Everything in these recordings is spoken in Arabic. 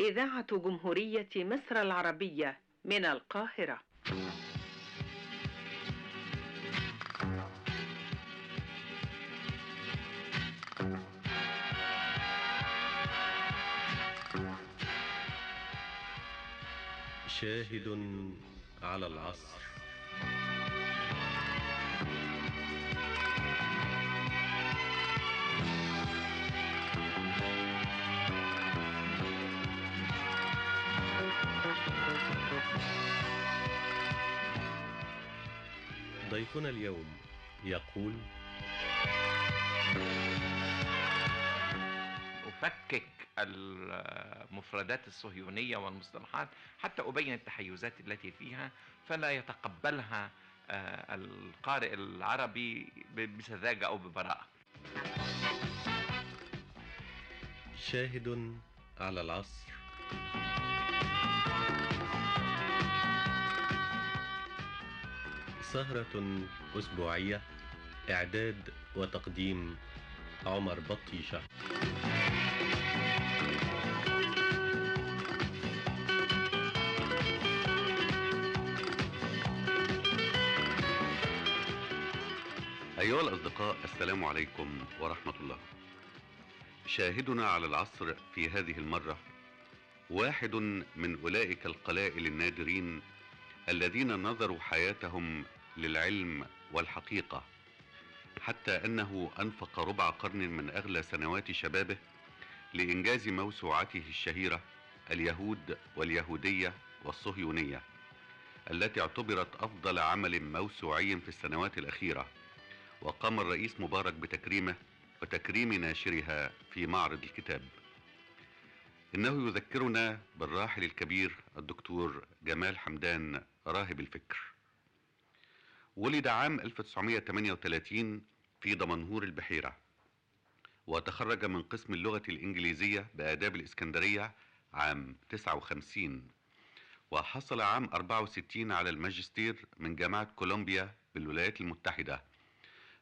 إذاعة جمهورية مصر العربية من القاهرة. شاهد على العصر. ضيفنا اليوم يقول أفكك المفردات الصهيونية والمصطلحات حتى أبين التحيزات التي فيها فلا يتقبلها آه، القارئ العربي بسذاجة أو ببراءة. شاهد على العصر. سهرة أسبوعية إعداد وتقديم عمر بطيشة. أيها الأصدقاء السلام عليكم ورحمة الله. شاهدنا على العصر في هذه المرة واحد من أولئك القلائل النادرين الذين نظروا حياتهم للعلم والحقيقة. حتى أنه أنفق ربع قرن من أغلى سنوات شبابه لإنجاز موسوعته الشهيرة اليهود واليهودية والصهيونية التي اعتبرت أفضل عمل موسوعي في السنوات الأخيرة. وقام الرئيس مبارك بتكريمه وتكريم ناشرها في معرض الكتاب. إنه يذكرنا بالراحل الكبير الدكتور جمال حمدان راهب الفكر. ولد عام 1938 في دمنهور البحيرة. وتخرج من قسم اللغة الإنجليزية بآداب الإسكندرية عام 59 وحصل عام 64 على الماجستير من جامعة كولومبيا بالولايات المتحدة.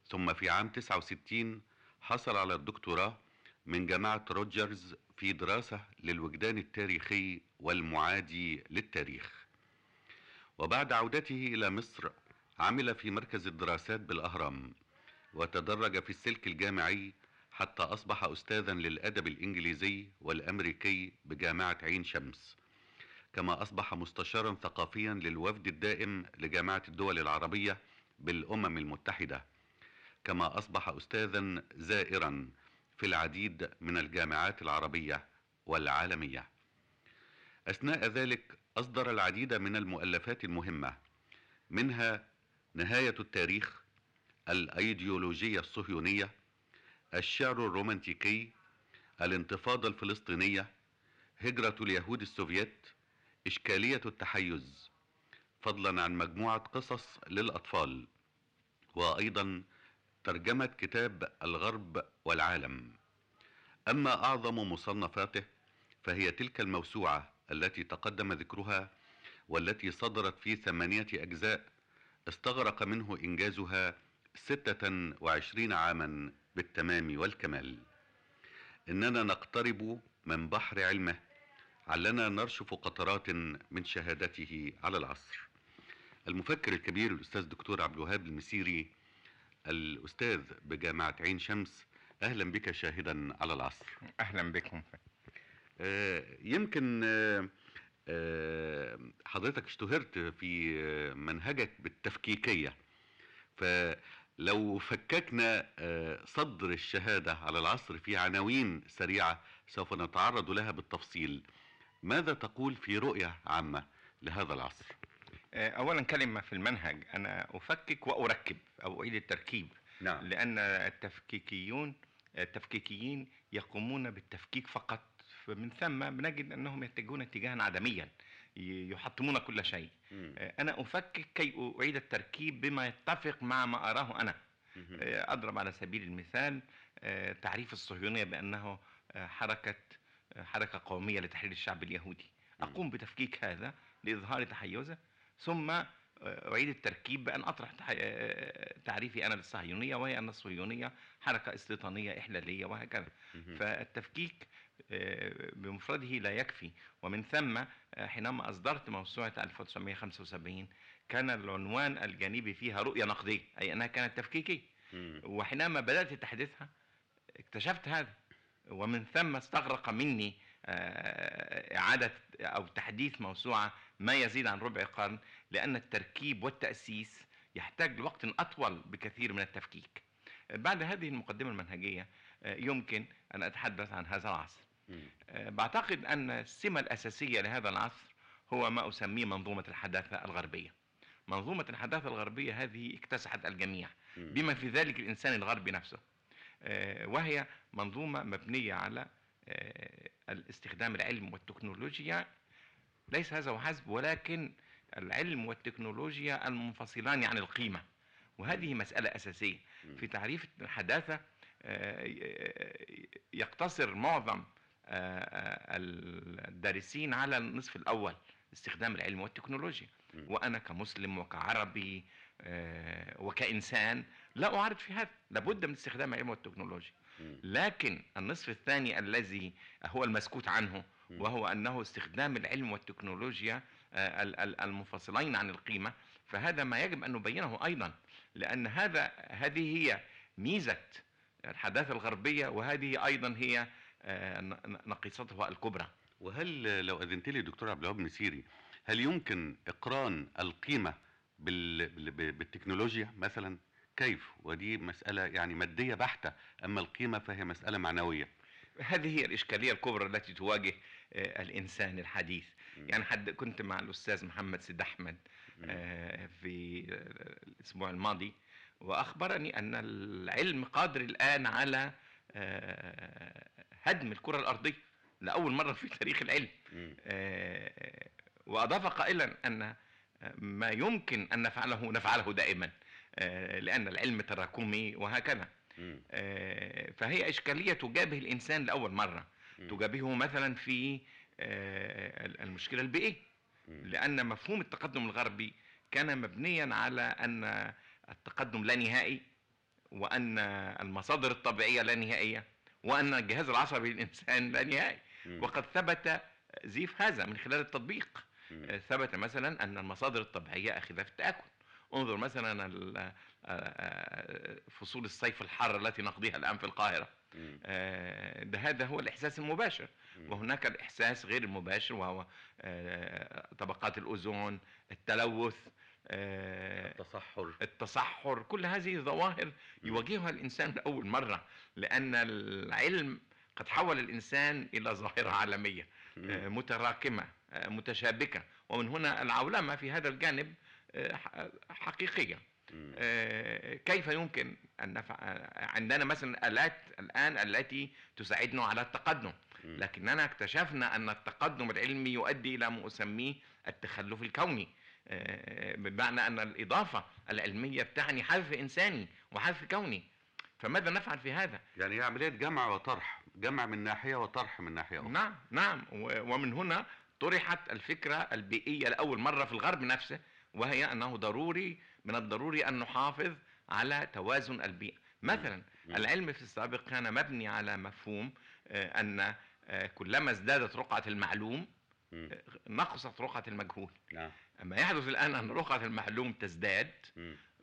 ثم في عام 69 حصل على الدكتوراه من جامعة روجرز في دراسة للوجدان التاريخي والمعادي للتاريخ. وبعد عودته إلى مصر عمل في مركز الدراسات بالأهرام وتدرج في السلك الجامعي حتى أصبح أستاذا للأدب الإنجليزي والأمريكي بجامعة عين شمس كما أصبح مستشارا ثقافيا للوفد الدائم لجامعة الدول العربية بالأمم المتحدة كما أصبح أستاذا زائرا في العديد من الجامعات العربية والعالمية. أثناء ذلك أصدر العديد من المؤلفات المهمة منها نهاية التاريخ الأيديولوجية الصهيونية الشعر الرومانتيكي الانتفاضة الفلسطينية هجرة اليهود السوفيت إشكالية التحيز. فضلا عن مجموعة قصص للأطفال. وأيضا ترجمة كتاب الغرب والعالم. أما أعظم مصنفاته فهي تلك الموسوعة التي تقدم ذكرها والتي صدرت في ثمانية أجزاء استغرق منه إنجازها ستة وعشرين عاما بالتمام والكمال. إننا نقترب من بحر علمه علنا نرشف قطرات من شهادته على العصر. المفكر الكبير الأستاذ دكتور عبد الوهاب المسيري الأستاذ بجامعة عين شمس أهلا بك شاهدا على العصر. أهلا بكم. آه يمكن آه حضرتك اشتهرت في آه، منهجك بالتفكيكية. فلو فككنا آه، صدر الشهادة على العصر في عناوين سريعة سوف نتعرض لها بالتفصيل. ماذا تقول في رؤية عامة لهذا العصر؟ آه، أولا كلمة في المنهج. أنا أفكك وأركب أو أعيد التركيب. نعم. لأن التفكيكيون التفكيكيين يقومون بالتفكيك فقط. فمن ثم بنجد أنهم يتجهون اتجاها عدميا يحطمون كل شيء. آه، أنا أفكك كي أعيد التركيب بما يتفق مع ما أراه أنا مهم. آه، أضرب على سبيل المثال آه، تعريف الصهيونية بأنه آه، حركة آه، حركة قومية لتحرير الشعب اليهودي أقوم بتفكيك هذا لإظهار تحيزه ثم أعيد التركيب بأن أطرح تعريفي أنا للصهيونية وهي أن الصهيونية حركة استيطانية إحلالية وهكذا. فالتفكيك بمفرده لا يكفي ومن ثم آه، حينما أصدرت موسوعة 1975 كان العنوان الجانبي فيها رؤية نقدية أي أنها كانت تفكيكية. وحينما بدأت تحديثها اكتشفت هذا ومن ثم استغرق مني آه، إعادة أو تحديث موسوعة ما يزيد عن ربع قرن لأن التركيب والتأسيس يحتاج لوقت أطول بكثير من التفكيك بعد هذه المقدمة المنهجية آه، يمكن أن أتحدث عن هذا العصر. آه، بعتقد أن السمة الأساسية لهذا العصر هو ما أسميه منظومة الحداثة الغربية. منظومة الحداثة الغربية هذه اكتسحت الجميع. بما في ذلك الإنسان الغربي نفسه. آه، وهي منظومة مبنية على آه، الاستخدام العلم والتكنولوجيا. ليس هذا وحسب ولكن العلم والتكنولوجيا المنفصلان عن القيمة. وهذه مسألة أساسية. في تعريف الحداثة آه، يقتصر معظم آه، آه، الدارسين على النصف الأول استخدام العلم والتكنولوجيا مم. وأنا كمسلم وكعربي آه، وكإنسان لا أعارض في هذا لابد من استخدام العلم والتكنولوجيا. لكن النصف الثاني الذي هو المسكوت عنه. وهو أنه استخدام العلم والتكنولوجيا آه، ال- ال- المنفصلين عن القيمة فهذا ما يجب أن نبينه أيضا لأن هذا هذه هي ميزة الحداثة الغربية وهذه أيضا هي آه، نقيصتها الكبرى. وهل لو أذنت لي دكتور عبد الوهاب مسيري هل يمكن إقران القيمة بال... بال- بالتكنولوجيا مثلا؟ كيف؟ ودي مسألة يعني مادية بحتة أما القيمة فهي مسألة معنوية. هذه هي الإشكالية الكبرى التي تواجه آه، الإنسان الحديث. يعني حد كنت مع الأستاذ محمد سيد أحمد. آه، في آه، الأسبوع الماضي وأخبرني أن العلم قادر الآن على آه، هدم الكرة الأرضية لأول مرة في تاريخ العلم. آه، وأضاف قائلا أن ما يمكن أن نفعله نفعله دائما آه، لأن العلم تراكمي وهكذا. آه، فهي إشكالية تجابه الإنسان لأول مرة مم. تجابهه مثلا في آه، المشكلة البيئية مم. لأن مفهوم التقدم الغربي كان مبنيا على أن التقدم لا نهائي وأن المصادر الطبيعية لا نهائية وأن الجهاز العصبي للإنسان لا نهائي. وقد ثبت زيف هذا من خلال التطبيق. آه، ثبت مثلا أن المصادر الطبيعية أخذة في التآكل انظر مثلا آه، آه، فصول الصيف الحارة التي نقضيها الآن في. آه، ده هذا هو الإحساس المباشر. وهناك الإحساس غير المباشر وهو طبقات الأوزون التلوث التصحر التصحر كل هذه ظواهر يواجهها الإنسان لأول مرة لأن العلم قد حول الإنسان إلى ظاهرة عالمية آه،. متراكمة آه، متشابكة ومن هنا العولمة في هذا الجانب آه، حقيقية. آه، كيف يمكن أن نفع... عندنا مثلا آلات الآن التي تساعدنا على التقدم. لكننا اكتشفنا أن التقدم العلمي يؤدي إلى ما أسميه التخلف الكوني آه، بمعنى أن الإضافة العلمية بتعني حذف إنساني وحذف كوني. فماذا نفعل في هذا؟ يعني هي عمليه جمع وطرح جمع من ناحية وطرح من ناحية أخرى. نعم نعم. ومن هنا طرحت الفكرة البيئية لأول مرة في الغرب نفسه وهي أنه ضروري من الضروري أن نحافظ على توازن البيئة. مثلا. العلم في السابق كان مبني على مفهوم آه، أن آه، كلما ازدادت رقعة المعلوم نقصت رقعة المجهول. نعم. أما يحدث الآن أن رقعة المعلوم تزداد.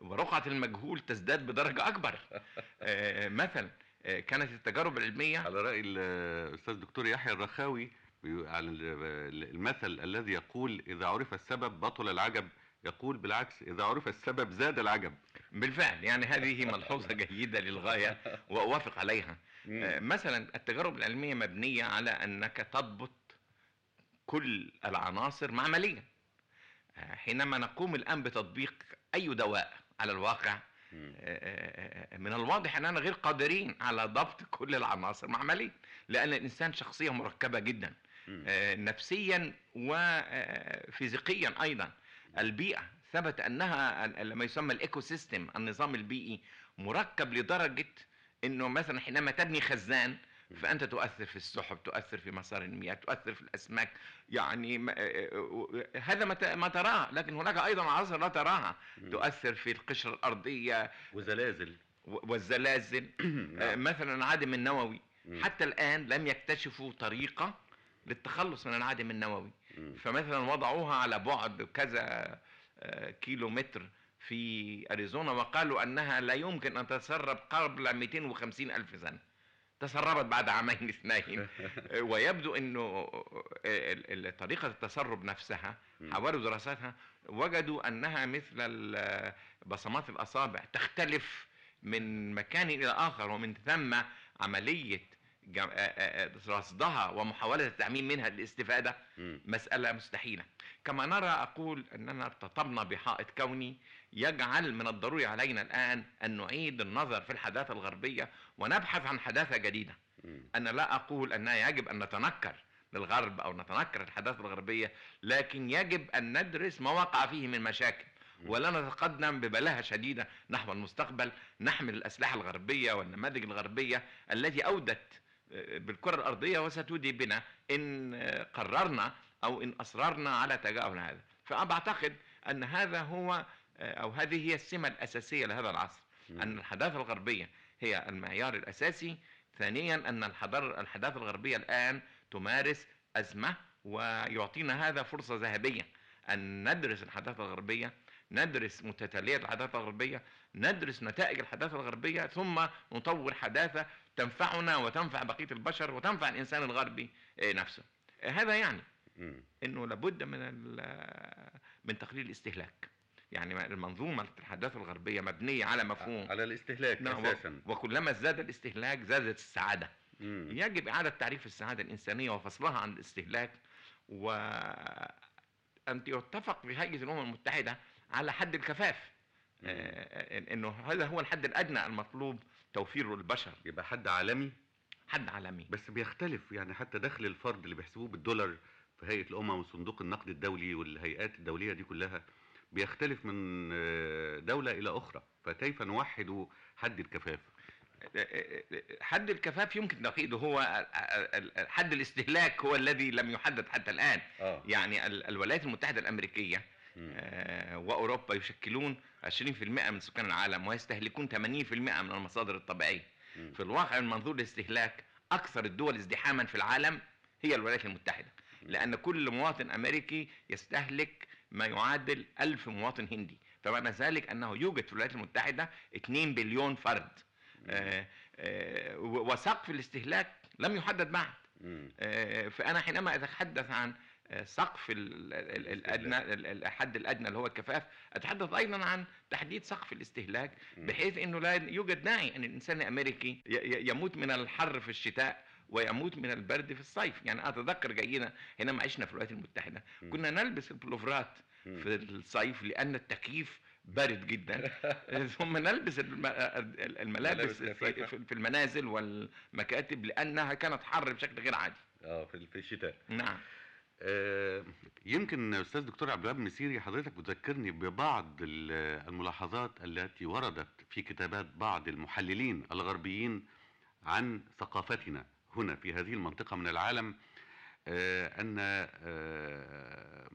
ورقعة المجهول تزداد بدرجة أكبر. آه، مثلا آه، كانت التجارب العلمية على رأي الأستاذ دكتور يحيى الرخاوي على ال- المثل الذي يقول إذا عرف السبب بطل العجب. يقول بالعكس إذا عرف السبب زاد العجب. بالفعل يعني هذه ملحوظة جيدة للغاية وأوافق عليها. آه، مثلا التجارب العلمية مبنية على أنك تضبط كل العناصر معمليا. آه، حينما نقوم الآن بتطبيق أي دواء على الواقع. آه، آه، من الواضح أننا غير قادرين على ضبط كل العناصر معمليا لأن الإنسان شخصية مركبة جدا نفسيا وفيزيقيا أيضا. البيئة ثبت أنها ال- لما يسمى الإيكو سيستم النظام البيئي مركب لدرجة إنه مثلا حينما تبني خزان فأنت تؤثر في السحب تؤثر في مسار المياه تؤثر في الأسماك يعني ما- آه، آه، هذا ما تراه لكن هناك أيضا عناصر لا تراها. تؤثر في القشرة الأرضية وزلازل والزلازل آه، نعم. مثلا العدم النووي. حتى الآن لم يكتشفوا طريقة للتخلص من العدم النووي. فمثلا وضعوها على بعد كذا آه، كيلو متر في أريزونا وقالوا أنها لا يمكن أن تتسرب قبل 250 ألف سنة تسربت بعد عامين اثنين ويبدو أنه آه، طريقة التسرب نفسها. حاولوا دراساتها وجدوا أنها مثل بصمات الأصابع تختلف من مكان إلى آخر ومن ثم آه، رصدها ومحاولة التعميم منها للاستفادة. مسألة مستحيلة كما نرى أقول أننا ارتطبنا بحائط كوني يجعل من الضروري علينا الآن أن نعيد النظر في الحداثة الغربية ونبحث عن حداثة جديدة. أنا لا أقول أنها يجب أن نتنكر للغرب أو نتنكر الحداثة الغربية لكن يجب أن ندرس ما وقع فيه من مشاكل. ولا نتقدم ببلاهة شديدة نحو المستقبل نحمل الأسلحة الغربية والنماذج الغربية التي أودت آه، بالكرة الأرضية وستودي بنا إن قررنا أو إن أصررنا على تجاهل هذا. فأنا بعتقد أن هذا هو أو هذه هي السمة الأساسية لهذا العصر. أن الحداثة الغربية هي المعيار الأساسي. ثانيا أن الحضارة الحداثة الغربية الآن تمارس أزمة ويعطينا هذا فرصة ذهبية. أن ندرس الحداثة الغربية ندرس متتاليات الحداثة الغربية ندرس نتائج الحداثة الغربية ثم نطور حداثة تنفعنا وتنفع بقية البشر وتنفع الإنسان الغربي آه، نفسه آه، هذا يعني. إنه لابد من ال- من تقليل الاستهلاك يعني المنظومة الحداثه الغربية مبنية على مفهوم على الاستهلاك نعم، و- أساسا وكلما ازداد الاستهلاك زادت السعادة مم. يجب إعادة تعريف السعادة الإنسانية وفصلها عن الاستهلاك وان يتفق في هيئه الأمم المتحدة على حد الكفاف. آه، إنه هذا هو الحد الأدنى المطلوب توفيره للبشر يبقى حد عالمي؟ حد عالمي. بس بيختلف يعني حتى دخل الفرد اللي بيحسبوه بالدولار في هيئة الأمم وصندوق النقد الدولي والهيئات الدولية دي كلها بيختلف من آه، دولة إلى أخرى. فكيف نوحد حد الكفاف؟ حد الكفاف يمكن تقييده هو حد الاستهلاك هو الذي لم يحدد حتى الآن. آه. يعني ال- الولايات المتحدة الأمريكية آه، وأوروبا يشكلون 20% من سكان العالم ويستهلكون 80% من المصادر الطبيعية. مم. في الواقع من منظور الاستهلاك أكثر الدول ازدحاما في العالم هي الولايات المتحدة لأن كل مواطن أمريكي يستهلك ما يعادل ألف مواطن هندي. فمعنى ذلك أنه يوجد في الولايات المتحدة 2 بليون فرد. آه، آه، وسقف الاستهلاك لم يحدد بعد. فأنا حينما أتحدث عن سقف ال- ال- ال- الأدنى ال- ال- الحد الأدنى اللي هو الكفاف أتحدث أيضا عن تحديد سقف الاستهلاك. بحيث أنه لا يوجد داعي أن الإنسان الأمريكي ي- ي- يموت من الحر في الشتاء ويموت من البرد في الصيف يعني أتذكر جيدا حينما عشنا في الولايات المتحدة مم. كنا نلبس البلوفرات. في الصيف لأن التكييف بارد جدا ثم نلبس الم- الملابس ملابس في. في المنازل والمكاتب لأنها كانت حر بشكل غير عادي آه في الشتاء نعم يمكن أستاذ دكتور عبد الوهاب مسيري حضرتك بتذكرني ببعض ال- الملاحظات التي وردت في كتابات بعض المحللين الغربيين عن ثقافتنا هنا في هذه المنطقة من العالم آه، أن آه،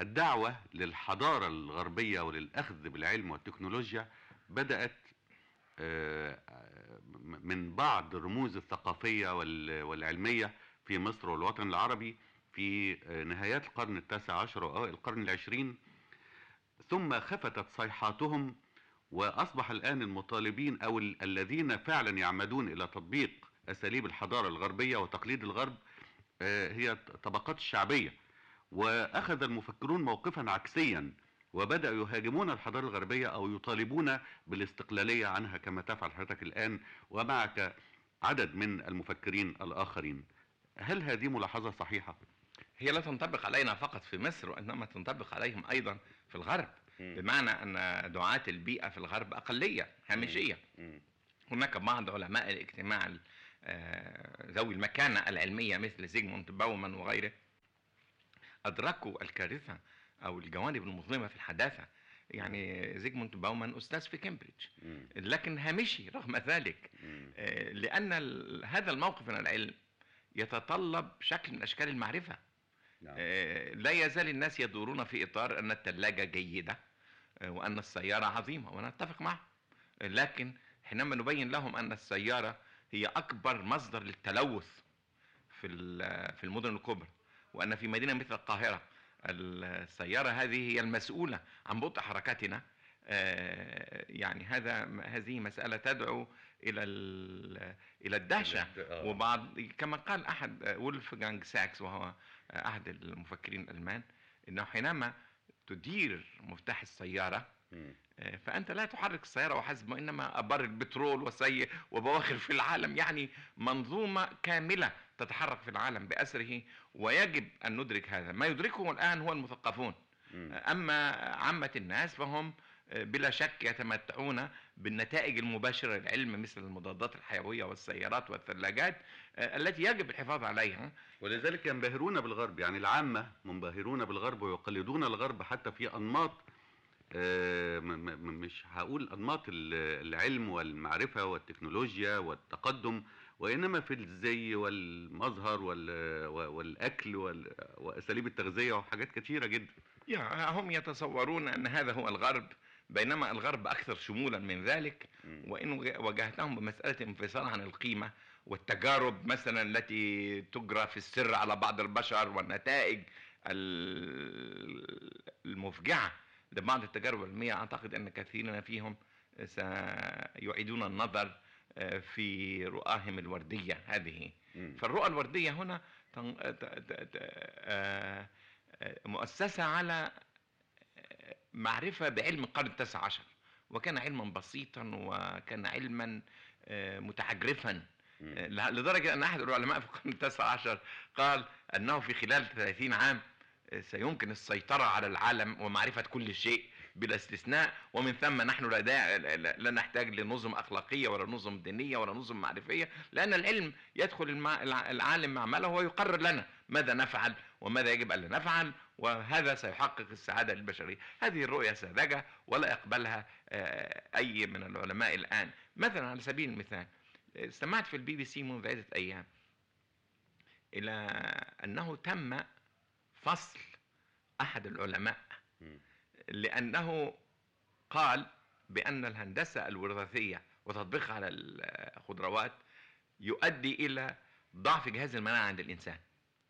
الدعوة للحضارة الغربية وللأخذ بالعلم والتكنولوجيا بدأت آه، من بعض الرموز الثقافية وال- والعلمية في مصر والوطن العربي في آه، نهايات القرن التاسع عشر وأوائل القرن العشرين ثم خفتت صيحاتهم وأصبح الآن المطالبين أو ال- الذين فعلا يعمدون إلى تطبيق أساليب الحضارة الغربية وتقليد الغرب آه، هي الطبقات الشعبية وأخذ المفكرون موقفا عكسيا وبدأوا يهاجمون الحضارة الغربية أو يطالبون بالاستقلالية عنها كما تفعل حضرتك الآن ومعك عدد من المفكرين الآخرين هل هذه ملاحظة صحيحة؟ هي لا تنطبق علينا فقط في مصر وإنما تنطبق عليهم أيضا في الغرب. بمعنى أن دعاة البيئة في الغرب أقلية هامشية. هناك بعض علماء الاجتماع ال- آه، ذوي المكانة العلمية مثل زيغموند باومان وغيره أدركوا الكارثة أو الجوانب المظلمة في الحداثة. يعني زيغموند باومان أستاذ في كامبريدج. لكن هامشي رغم ذلك. آه، لأن هذا الموقف من العلم يتطلب شكل من أشكال المعرفة. نعم. آه، لا يزال الناس يدورون في إطار أن الثلاجة جيدة آه، وأن السيارة عظيمة ونتفق معهم آه، لكن حينما نبين لهم أن السيارة هي أكبر مصدر للتلوث في في المدن الكبرى وأن في مدينة مثل القاهرة السيارة هذه هي المسؤولة عن بطء حركاتنا آه، يعني هذا هذه مسألة تدعو إلى ال- إلى الدهشة آه. وبعض كما قال أحد وولفغانج ساكس وهو احد المفكرين الألمان إنه حينما تدير مفتاح السيارة. آه، فأنت لا تحرك السيارة وحسب وإنما ابار البترول وسي وبواخر في العالم يعني منظومة كاملة تتحرك في العالم بأسره ويجب أن ندرك هذا ما يدركه الآن هو المثقفون مم. أما عامة الناس فهم آه، بلا شك يتمتعون بالنتائج المباشرة للعلم مثل المضادات الحيوية والسيارات والثلاجات آه، التي يجب الحفاظ عليها. ولذلك ينبهرون بالغرب يعني العامة منبهرون بالغرب ويقلدون الغرب حتى في أنماط آه، مش هقول أنماط ال- العلم والمعرفة والتكنولوجيا والتقدم وإنما في الزي والمظهر وال- والأكل وال- وأساليب التغذية وحاجات كثيرة جدا. هم يتصورون أن هذا هو الغرب. بينما الغرب أكثر شمولا من ذلك وج- واجهتهم بمسألة انفصال عن القيمة والتجارب مثلا التي تجرى في السر على بعض البشر والنتائج ال- المفجعة لبعض التجارب العلمية. أعتقد إن كثيرين فيهم سيعيدون النظر آه، في رؤاهم الوردية هذه. فالرؤى الوردية هنا آه، آه، مؤسسة على معرفة بعلم القرن التاسع عشر. وكان علما بسيطا وكان علما آه، متعجرفا. آه، لدرجة أن أحد العلماء في القرن التاسع عشر قال أنه في خلال 30 عام آه، سيمكن السيطرة على العالم ومعرفة كل شيء بلا استثناء. ومن ثم نحن لا, لا- نحتاج لنظم أخلاقية ولا نظم دينية ولا نظم معرفية لأن العلم يدخل العالم معمله ويقرر لنا ماذا نفعل وماذا يجب الا نفعل. وهذا سيحقق السعادة للبشريه هذه الرؤية ساذجة ولا يقبلها آه، أي من العلماء الآن مثلا على سبيل المثال استمعت في البي بي سي منذ عدة أيام إلى أنه تم فصل أحد العلماء مم. لأنه قال بأن الهندسة الوراثية وتطبيقها على الخضروات يؤدي إلى ضعف جهاز المناعة عند الإنسان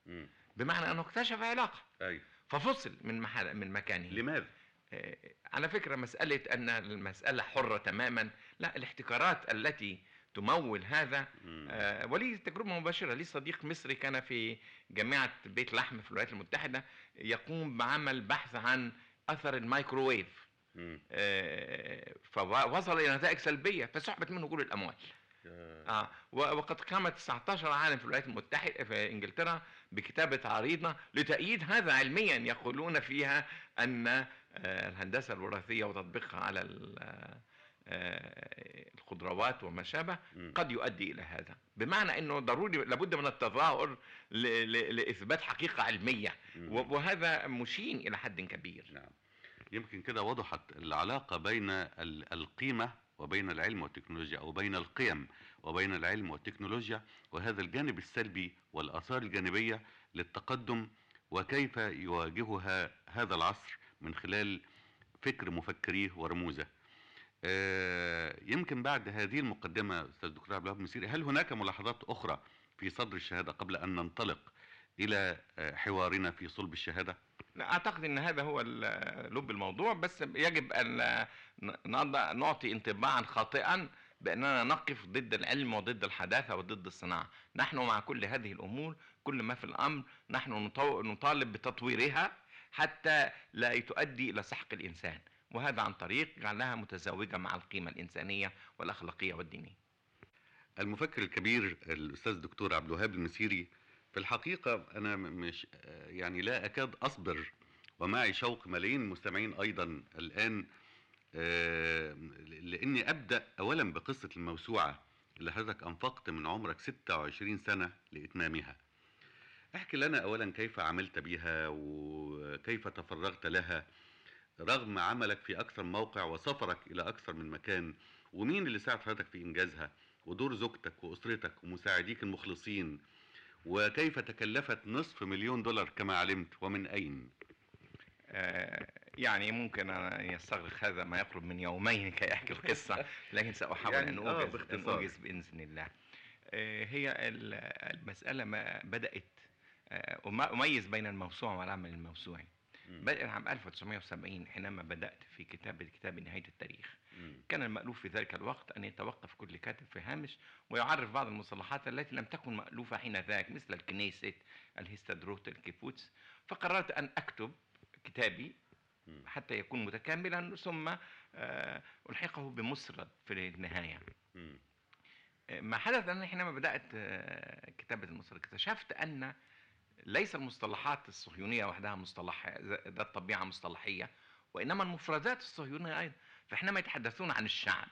مم. بمعنى أنه اكتشف علاقة أيوة ففصل من محل من مكانه لماذا؟ آه، على فكرة مسألة أن المسألة حرة تماما لا الاحتكارات التي تمول هذا. آه، ولي تجربة مباشرة لي صديق مصري كان في جامعة بيت لحم في الولايات المتحدة يقوم بعمل بحث عن أثر الميكروويف. آه، فوصل إلى نتائج سلبية فسحبت منه كل الأموال و- وقد قامت 19 عالم في الولايات المتحدة في إنجلترا بكتابة عريضة لتأييد هذا علميا يقولون فيها أن آه، الهندسة الوراثية وتطبيقها على آه، الخضروات وما شابه. قد يؤدي إلى هذا. بمعنى أنه ضروري لابد من التظاهر ل- ل- لإثبات حقيقة علمية. مم. و- وهذا مشين إلى حد كبير. نعم. يمكن كده وضحت العلاقة بين ال- القيمة وبين العلم والتكنولوجيا أو بين القيم وبين العلم والتكنولوجيا وهذا الجانب السلبي والآثار الجانبية للتقدم وكيف يواجهها هذا العصر من خلال فكر مفكريه ورموزه آه، يمكن بعد هذه المقدمة أستاذ دكتور عبد الوهاب مسيري هل هناك ملاحظات أخرى في صدر الشهادة قبل أن ننطلق إلى آه، حوارنا في صلب الشهادة؟ لا أعتقد إن هذا هو لب الموضوع بس يجب أن نعطي انطباعا خاطئا بأننا نقف ضد العلم وضد الحداثة وضد الصناعة. نحن مع كل هذه الأمور كل ما في الأمر نحن نطالب بتطويرها حتى لا تؤدي إلى سحق الإنسان. وهذا عن طريق جعلها متزاوجة مع القيمة الإنسانية والأخلاقية والدينية. المفكر الكبير الأستاذ الدكتور عبد الوهاب المسيري في الحقيقة أنا م- مش يعني لا أكاد أصبر ومعي شوق ملايين المستمعين أيضا الآن آه، لأني أبدأ اولا بقصة الموسوعة اللي حضرتك أنفقت من عمرك 26 سنة لإتمامها. احكي لنا اولا كيف عملت بها وكيف تفرغت لها رغم عملك في أكثر من موقع وسفرك إلى أكثر من مكان ومين اللي ساعد حضرتك في إنجازها ودور زوجتك وأسرتك ومساعديك المخلصين وكيف تكلفت نصف مليون دولار كما علمت؟ ومن أين؟ آه، يعني ممكن أن يستغرق هذا ما يقرب من يومين كي أحكي القصة لكن سأحاول يعني أن آه،. أوجز بإذن الله. آه، هي ال- المسألة ما بدأت. أميز بين الموسوعة والعمل الموسوعي. مم. بدأت عام 1970 حينما بدأت في كتابة كتاب نهاية التاريخ مم. كان المألوف في ذلك الوقت أن يتوقف كل كاتب في هامش ويعرف بعض المصطلحات التي لم تكن مألوفة حين ذاك مثل الكنيست الهيستادروت الكيبوتس فقررت أن أكتب كتابي. حتى يكون متكاملا ثم آه، ألحقه بمسرد في النهاية مم. ما حدث أن حينما بدأت آه، كتابة المسرد اكتشفت أن ليس المصطلحات الصهيونية وحدها مصطلح ذات طبيعة مصطلحية وإنما المفردات الصهيونية أيضا فحينما يتحدثون عن الشعب.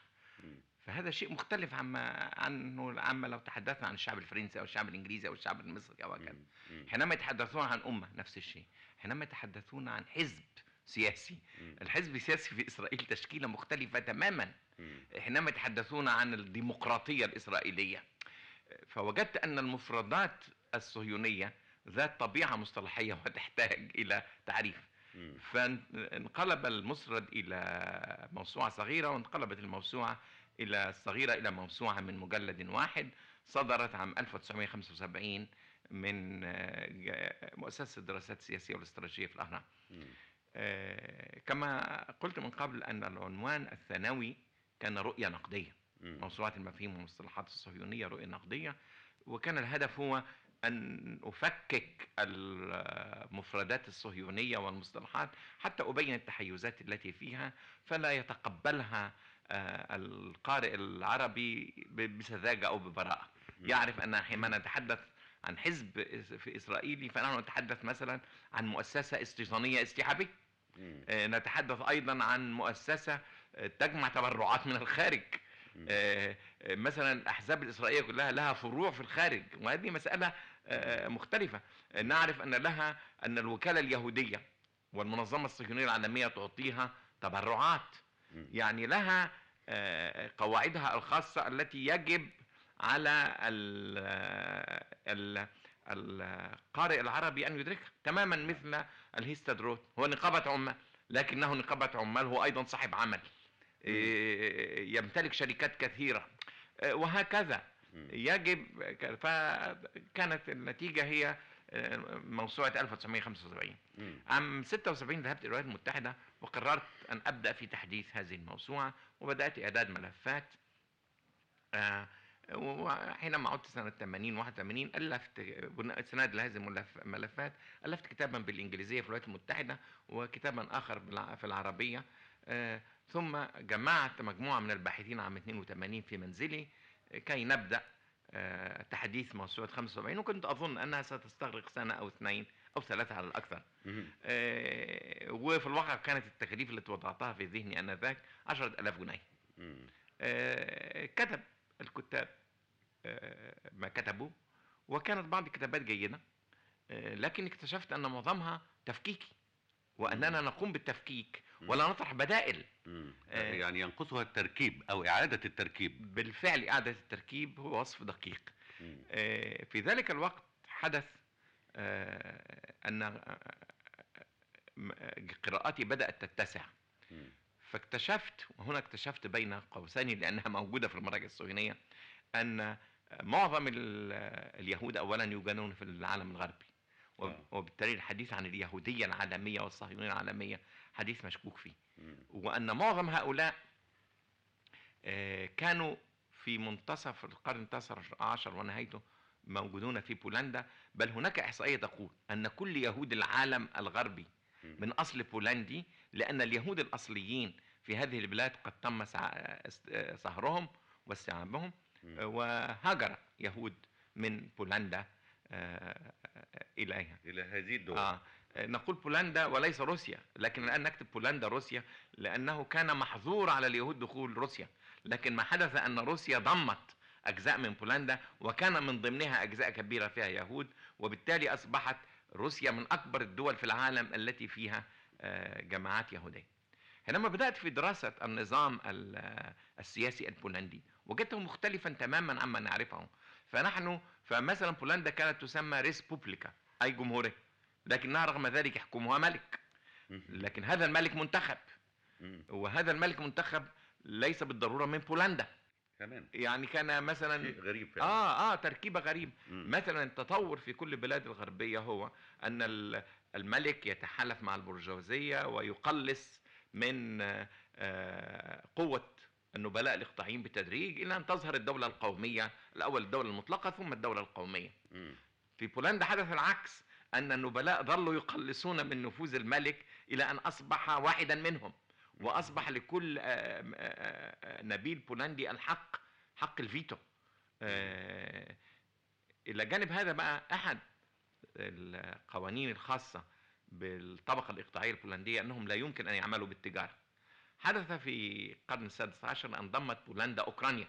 فهذا شيء مختلف عما عنه عما لو تحدثنا عن الشعب الفرنسي أو الشعب الإنجليزي أو الشعب المصري هكذا مم. مم. حينما يتحدثون عن أمة نفس الشيء حينما يتحدثون عن حزب سياسي مم. الحزب السياسي في إسرائيل تشكيلة مختلفة تماما. حينما يتحدثون عن الديمقراطية الإسرائيلية فوجدت أن المفردات الصهيونية ذات طبيعة مصطلحية وتحتاج إلى تعريف. فانقلب المسرد إلى موسوعة صغيرة وانقلبت الموسوعة إلى الصغيرة إلى موسوعة من مجلد واحد صدرت عام 1975 من آه، مؤسسة الدراسات السياسية والاستراتيجية في الأهرام. آه، كما قلت من قبل أن العنوان الثانوي كان رؤية نقدية. موسوعة المفاهيم والمصطلحات الصهيونية رؤية نقدية وكان الهدف هو أن أفكك المفردات الصهيونية والمصطلحات حتى أبين التحيزات التي فيها فلا يتقبلها آه، القارئ العربي بسذاجة أو ببراءة. يعرف أن حينما نتحدث عن حزب في إسرائيلي فنحن نتحدث مثلا عن مؤسسة استيطانية استيعابية. آه، نتحدث أيضا عن مؤسسة آه، تجمع تبرعات من الخارج مثلا الأحزاب الإسرائيلية كلها لها فروع في الخارج وهذه مسألة مختلفة. آه، نعرف أن لها أن الوكالة اليهودية والمنظمة الصهيونية العالمية تعطيها تبرعات. يعني لها آه، قواعدها الخاصة التي يجب على ال- ال- القارئ العربي أن يدركها. تماما مثل الهيستادروت. هو نقابة عمال لكنه نقابة عمال هو أيضا صاحب عمل. يمتلك شركات كثيرة. وهكذا. يجب فكانت النتيجة هي آه، موسوعة 1975 مم. عام 76 ذهبت إلى الولايات المتحدة وقررت أن أبدأ في تحديث هذه الموسوعة وبدأت إعداد ملفات آه، وحينما عدت سنة 80 81 ألفت بناء استناد لهذه الملف- الملفات ألفت كتابا بالإنجليزية في الولايات المتحدة وكتابا آخر في العربية آه، ثم جمعت مجموعة من الباحثين عام 82 في منزلي كي نبدأ آه، تحديث موسوعة 75 وكنت أظن أنها ستستغرق سنة أو اثنين أو ثلاثة على الأكثر. آه، وفي الواقع كانت التكاليف التي وضعتها في ذهني آنذاك 10000 جنيه مم. آه، كتب الكتاب ما كتبوا وكانت بعض الكتابات جيدة لكن اكتشفت أن معظمها تفكيكي وأننا نقوم بالتفكيك ولا نطرح بدائل. آه. يعني ينقصها التركيب أو إعادة التركيب بالفعل إعادة التركيب هو وصف دقيق. آه، في ذلك الوقت حدث آه، م- قراءاتي بدأت تتسع. فاكتشفت وهنا اكتشفت بين قوسين لأنها موجودة في المراجع الصهيونيه أن معظم ال- اليهود اولا يوجدون في العالم الغربي وب-. وبالتالي الحديث عن اليهودية العالمية والصهيونية العالمية حديث مشكوك فيه. وأن معظم هؤلاء آه، كانوا في منتصف القرن التاسع عشر ونهايته موجودون في بولندا بل هناك إحصائية تقول أن كل يهود العالم الغربي. من أصل بولندي لأن اليهود الأصليين في هذه البلاد قد تم صهرهم واستيعابهم مم. وهاجر يهود من بولندا آه، إليها إلى هذه الدول آه نقول بولندا وليس روسيا لكن الآن نكتب بولندا روسيا لأنه كان محظور على اليهود دخول روسيا. لكن ما حدث أن روسيا ضمت أجزاء من بولندا وكان من ضمنها أجزاء كبيرة فيها يهود وبالتالي أصبحت روسيا من أكبر الدول في العالم التي فيها آه، جماعات يهودية. حينما بدأت في دراسة النظام ال- السياسي البولندي وجدته مختلفا تماما عما نعرفه. فنحن فمثلا بولندا كانت تسمى ريسبوبليكا أي جمهورية. لكنها رغم ذلك يحكمها ملك. لكن هذا الملك منتخب. وهذا الملك منتخب ليس بالضرورة من بولندا كمان يعني كان مثلا شيء غريب فعلا آه آه تركيبة غريبه مم. مثلا التطور في كل البلاد الغربية هو أن ال- الملك يتحالف مع البرجوازية ويقلص من آه، قوة النبلاء الإقطاعيين بالتدريج إلى أن تظهر الدولة القومية الأول الدولة المطلقة ثم الدولة القومية مم. في بولندا حدث العكس أن النبلاء ظلوا يقلصون من نفوذ الملك إلى أن أصبح واحدا منهم وأصبح لكل آه، آه، آه، نبيل بولندي الحق حق الفيتو. إلى جانب هذا بقى أحد القوانين الخاصة بالطبقة الإقطاعية البولندية أنهم لا يمكن أن يعملوا بالتجارة. حدث في القرن السادس عشر أن ضمت بولندا أوكرانيا.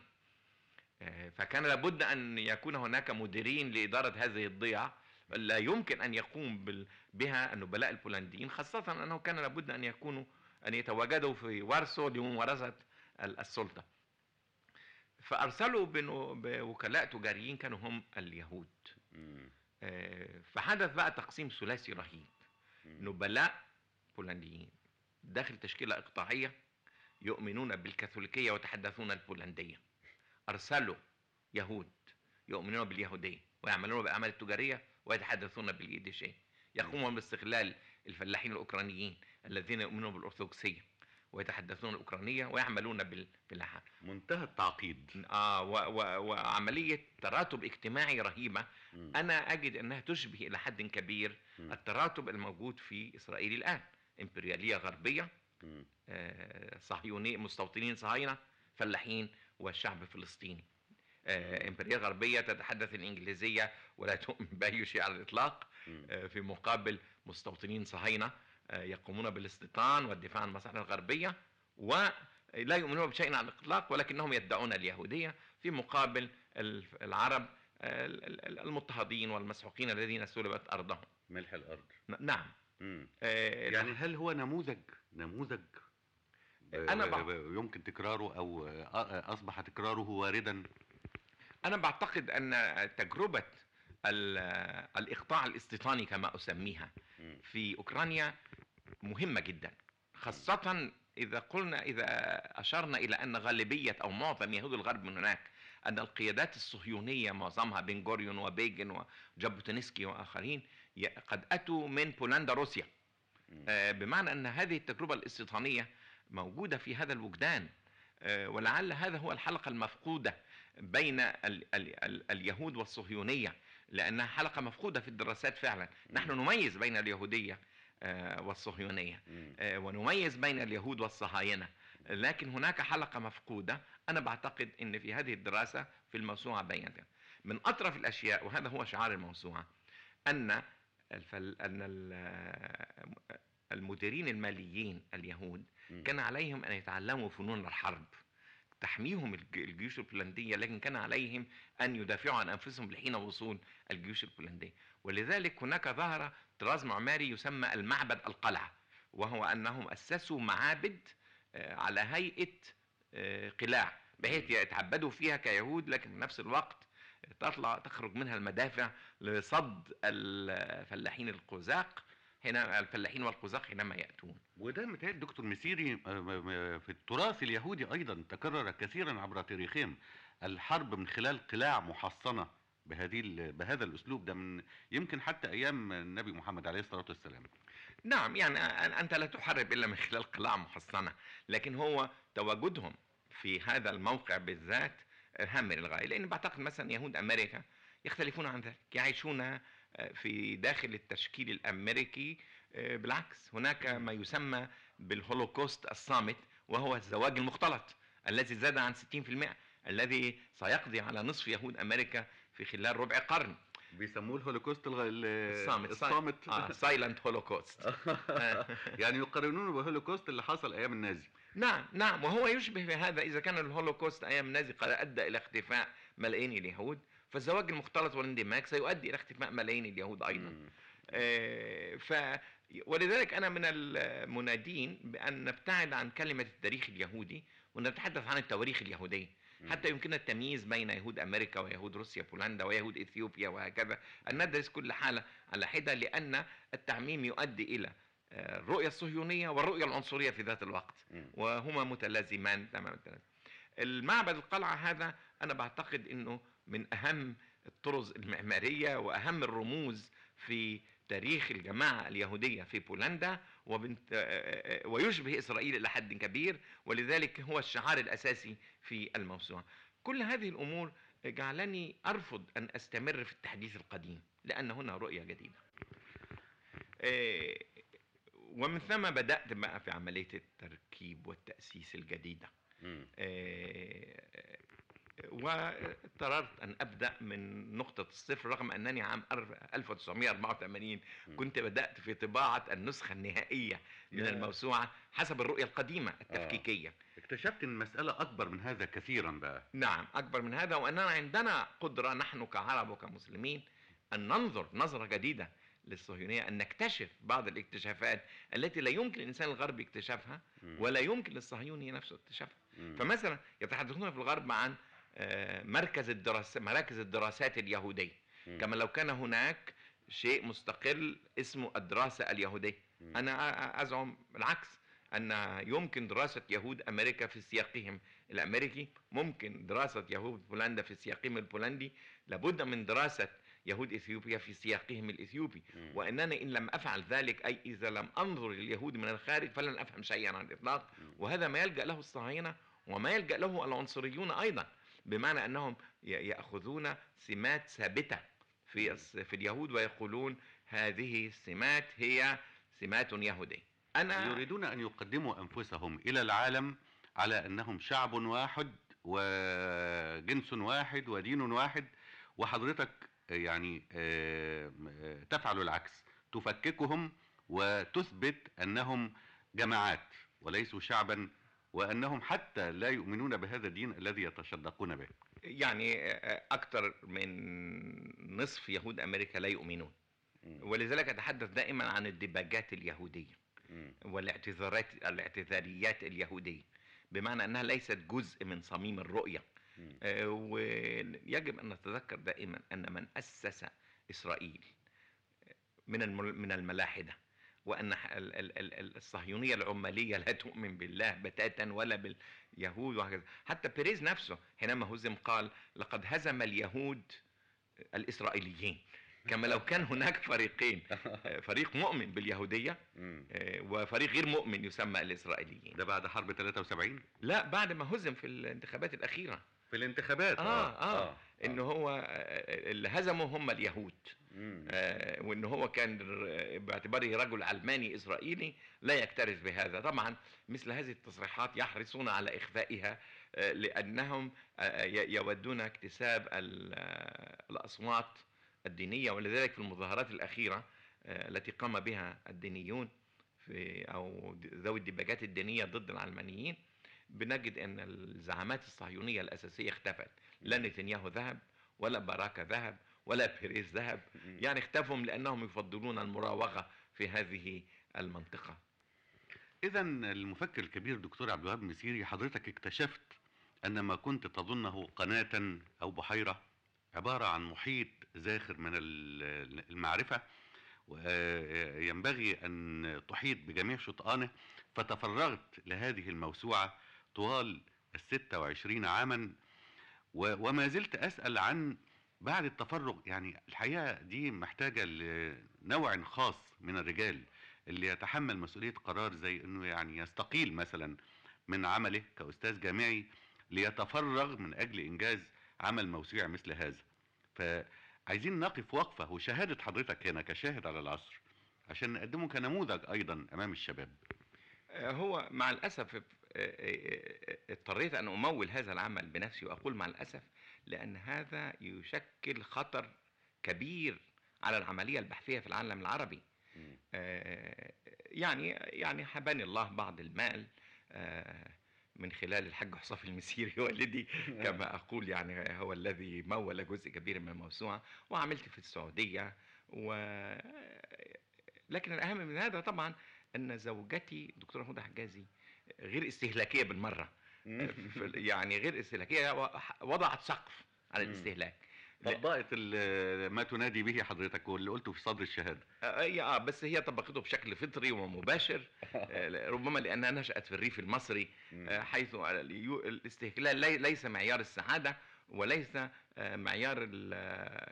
آه، فكان لابد أن يكون هناك مديرين لإدارة هذه الضيعة لا يمكن أن يقوم بها النبلاء البولنديين خاصة أنه كان لابد أن يكونوا أن يتواجدوا في وارسو لممارسه ال- السلطة فأرسلوا بنو- بوكلاء تجاريين كانوا هم اليهود. آه، فحدث بقى تقسيم ثلاثي رهيب. نبلاء بولنديين داخل تشكيلة إقطاعية يؤمنون بالكاثوليكية ويتحدثون البولندية أرسلوا يهود يؤمنون باليهودية ويعملون بالأعمال التجارية ويتحدثون باليديشية يقومون باستغلال الفلاحين الأوكرانيين الذين يؤمنون بالأرثوذكسية ويتحدثون الأوكرانية ويعملون بال- باللحام منتهى التعقيد. آه و و وعملية تراتب اجتماعي رهيبة. مم. أنا أجد أنها تشبه إلى حد كبير مم. التراتب الموجود في إسرائيل الآن. إمبريالية غربية. آه، صهيوني مستوطنين صهاينة فلاحين والشعب الفلسطيني. آه، إمبريالية غربية تتحدث الإنجليزية ولا تؤمن بأي شيء على الإطلاق. مم. آه، في مقابل مستوطنين صهاينة آه، يقومون بالاستيطان والدفاع عن المصالح الغربية ولا يؤمنون بشيء على الإطلاق ولكنهم يدعون اليهودية في مقابل العرب ال- ال- المضطهدين والمسحوقين الذين سلبت أرضهم. ملح الأرض. نعم. مم. آه، يعني هل هو نموذج؟ نموذج. أنا يمكن تكراره أو أصبح تكراره واردا؟ أنا بعتقد أن تجربة ال- الإقطاع الاستيطاني كما أسميها. في أوكرانيا مهمة جدا خاصة إذا قلنا إذا أشرنا إلى أن غالبية أو معظم يهود الغرب من هناك أن القيادات الصهيونية معظمها بن جوريون وبيجن وجابوتينسكي وآخرين قد أتوا من بولندا روسيا. آه، بمعنى أن هذه التجربة الاستيطانية موجودة في هذا الوجدان آه، ولعل هذا هو الحلقة المفقودة بين ال ال ال اليهود والصهيونية لأنها حلقة مفقودة في الدراسات فعلا. نحن نميز بين اليهودية آه، والصهيونية. آه، ونميز بين اليهود والصهاينة. لكن هناك حلقة مفقودة. أنا بعتقد أن في هذه الدراسة في الموسوعة بينت. من أطرف الأشياء وهذا هو شعار الموسوعة أن الفل... أن ال- المديرين الماليين اليهود. كان عليهم أن يتعلموا فنون الحرب. تحميهم الج- الجيوش البولندية لكن كان عليهم أن يدافعوا عن أنفسهم لحين وصول الجيوش البولندية. ولذلك هناك ظهر طراز معماري يسمى المعبد القلعة وهو أنهم أسسوا معابد آه، على هيئة آه، قلاع بحيث يتعبدوا فيها كيهود لكن في نفس الوقت تطلع تخرج منها المدافع لصد الفلاحين القزاق هنا الفلاحين والقزاق حينما يأتون. وده متهيألي دكتور مسيري آه، م- م- في التراث اليهودي أيضا تكرر كثيرا عبر تاريخهم الحرب من خلال قلاع محصنة بهذه بهذا الأسلوب. ده من يمكن حتى أيام النبي محمد عليه الصلاة والسلام. نعم يعني أنت لا تحارب إلا من خلال قلاع محصنة لكن هو تواجدهم في هذا الموقع بالذات هام للغاية لأن بعتقد مثلا يهود أمريكا يختلفون عن ذلك يعيشون آه، في داخل التشكيل الأمريكي آه، بالعكس هناك ما يسمى بالهولوكوست الصامت وهو الزواج المختلط الذي زاد عن 60% الذي سيقضي على نصف يهود أمريكا في خلال ربع قرن. بيسموه الهولوكوست الغ... ال- الصامت. الصامت. آه silent holocaust يعني يقارنونه بالهولوكوست اللي حصل أيام النازي. نعم نعم وهو يشبه بهذا إذا كان الهولوكوست أيام النازي قد أدى إلى اختفاء ملايين اليهود. فالزواج المختلط والاندماج سيؤدي إلى اختفاء ملايين اليهود أيضا. آه، ف ولذلك أنا من المنادين بأن نبتعد عن كلمة التاريخ اليهودي ونتحدث عن التواريخ اليهودية حتى يمكننا التمييز بين يهود أمريكا ويهود روسيا بولندا ويهود إثيوبيا وهكذا أن ندرس كل حالة على حدة لأن التعميم يؤدي إلى آه، الرؤية الصهيونية والرؤية العنصرية في ذات الوقت. وهما متلازمان تماما المعبد القلعة هذا أنا بعتقد أنه من أهم الطرز المعمارية وأهم الرموز في تاريخ الجماعة اليهودية في بولندا وبنت ويشبه إسرائيل إلى حد كبير ولذلك هو الشعار الأساسي في الموسوعة. كل هذه الأمور جعلني أرفض أن أستمر في التحديث القديم لأن هنا رؤية جديدة. إيه، ومن ثم بدأت بقى في عملية التركيب والتأسيس الجديدة. مم. آه، واضطررت أن أبدأ من نقطة الصفر رغم أنني عام أرف- 1984 مم. كنت بدأت في طباعة النسخة النهائية من. الموسوعة حسب الرؤية القديمة التفكيكية اكتشفت إن المسألة أكبر من هذا كثيرا بقى نعم أكبر من هذا واننا عندنا قدرة نحن كعرب وكمسلمين أن ننظر نظرة جديدة للصهيونية أن نكتشف بعض الاكتشافات التي لا يمكن الإنسان الغربي اكتشافها. ولا يمكن للصهيوني نفسه اكتشافها. فمثلا يتحدثون في الغرب عن آه، مركز الدراسات مراكز الدراسات اليهودية. كما لو كان هناك شيء مستقل اسمه الدراسة اليهودية. أنا أزعم العكس أن يمكن دراسة يهود أمريكا في سياقهم الأمريكي ممكن دراسة يهود بولندا في سياقهم البولندي لابد من دراسة يهود إثيوبيا في سياقهم الإثيوبي. وأنني إن لم أفعل ذلك أي إذا لم أنظر لليهود من الخارج فلن أفهم شيئا عن الإطلاق. وهذا ما يلجأ له الصهاينة وما يلجأ له العنصريون أيضا بمعنى أنهم يأخذون سمات ثابتة في في اليهود ويقولون هذه السمات هي سمات يهودية. أنا يريدون أن يقدموا أنفسهم إلى العالم على أنهم شعب واحد وجنس واحد ودين واحد وحضرتك يعني آه، آه، تفعل العكس. تفككهم وتثبت أنهم جماعات وليسوا شعبا وأنهم حتى لا يؤمنون بهذا الدين الذي يتشدقون به يعني أكثر من نصف يهود أمريكا لا يؤمنون. ولذلك أتحدث دائما عن الدباجات اليهودية مم. والاعتذارات الاعتذاريات اليهودية بمعنى أنها ليست جزء من صميم الرؤية مم. آه، ويجب أن نتذكر دائما أن من أسس إسرائيل من من الملاحدة وأن ح- ال- ال- ال- ال- الصهيونية العمالية لا تؤمن بالله بتاتا ولا باليهود وهكذا. حتى بيريز نفسه حينما هزم قال لقد هزم اليهود الإسرائيليين. كما لو كان هناك فريقين آه، فريق مؤمن باليهودية. آه، وفريق غير مؤمن يسمى الإسرائيليين. ده بعد حرب 73 لا بعد ما هزم في الانتخابات الأخيرة. في الانتخابات آه، آه. إن هو آه، اللي هزموا هم اليهود. آه، وإن هو كان باعتباره رجل علماني إسرائيلي لا يكترث بهذا. طبعا مثل هذه التصريحات يحرصون على إخفائها آه، لأنهم آه، يودون اكتساب ال- آه، الأصوات الدينية ولذلك في المظاهرات الأخيرة آه، التي قام بها الدينيون في أو ذوي الدباجات الدينية ضد العلمانيين بنجد أن الزعامات الصهيونية الأساسية اختفت. لا نتنياهو ذهب ولا باراكا ذهب ولا بيريز ذهب. يعني اختفوا لأنهم يفضلون المراوغة في هذه المنطقة. إذا المفكر الكبير دكتور عبد الوهاب مسيري حضرتك اكتشفت أن ما كنت تظنه قناة أو بحيرة عبارة عن محيط زاخر من ال- المعرفة وينبغي أن تحيط بجميع شطآنه. فتفرغت لهذه الموسوعة طوال الستة وعشرين عاما وما زلت أسأل عن بعد التفرغ يعني الحقيقة دي محتاجة لنوع خاص من الرجال اللي يتحمل مسؤولية قرار زي إنه يعني يستقيل مثلا من عمله كأستاذ جامعي ليتفرغ من أجل إنجاز عمل موسوعي مثل هذا. فعايزين نقف وقفة وشهادة حضرتك هنا كشاهد على العصر عشان نقدمه كنموذج أيضا أمام الشباب. آه، هو مع الأسف آه، آه، اضطريت أن أمول هذا العمل بنفسي وأقول مع الأسف لأن هذا يشكل خطر كبير على العملية البحثية في العالم العربي. آه، يعني يعني حباني الله بعض المال آه، من خلال الحاج حصاف المسيري والدي كما أقول يعني هو الذي مول جزء كبير من الموسوعة وعملت في السعودية و لكن الأهم من هذا طبعا أن زوجتي دكتورة هدى حجازي غير استهلاكية بالمرة. في- يعني غير استهلاكية وضعت سقف على. الاستهلاك. طبقت ما تنادي به حضرتك واللي قلته في صدر الشهادة. هي آه بس هي طبقته بشكل فطري ومباشر. آه، ربما لأنها نشأت في الريف المصري آه، حيث الاستهلال لي- ليس معيار السعادة وليس آه، معيار ال-